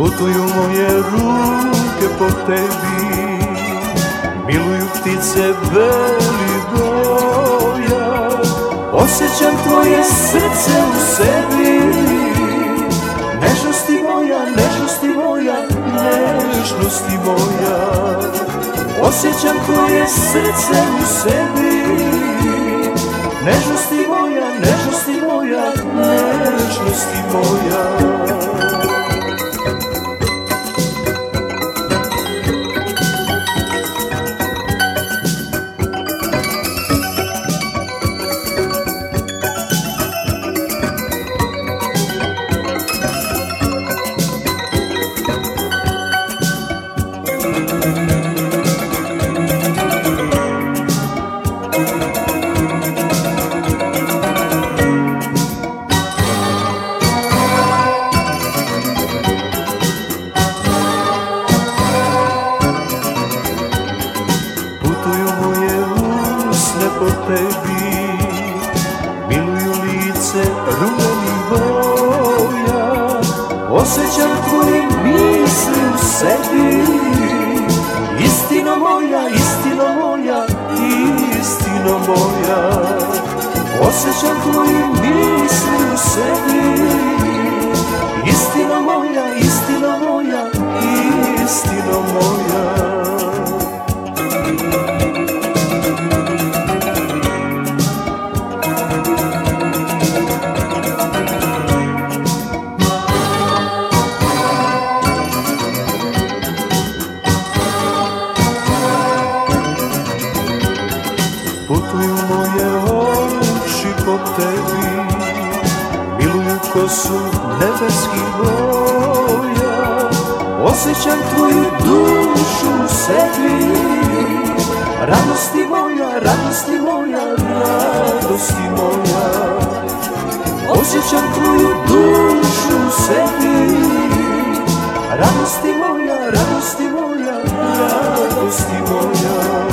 Putuju moje ruke po tebi Miluju ptice beli boja. Osjećam tvoje srce u sebi Nežnosti moja, nežnosti moja, nežnosti moja. Osjećam tvoje srce u sebi Nežnosti moja, nežnosti moja, nežnosti moja Osjećam tvoje misli u sebi. Istino moja, istino moja, istino moja. Osjećam tvoje misli u sebi. Istino moja, Putuju moje oči po tebi Miluju kosu nebeskih boja. Osjećam tvoju dušu u sebi Radosti moja, radosti moja, radosti moja. Osjećam tvoju dušu u sebi Radosti moja, radosti moja, radosti moja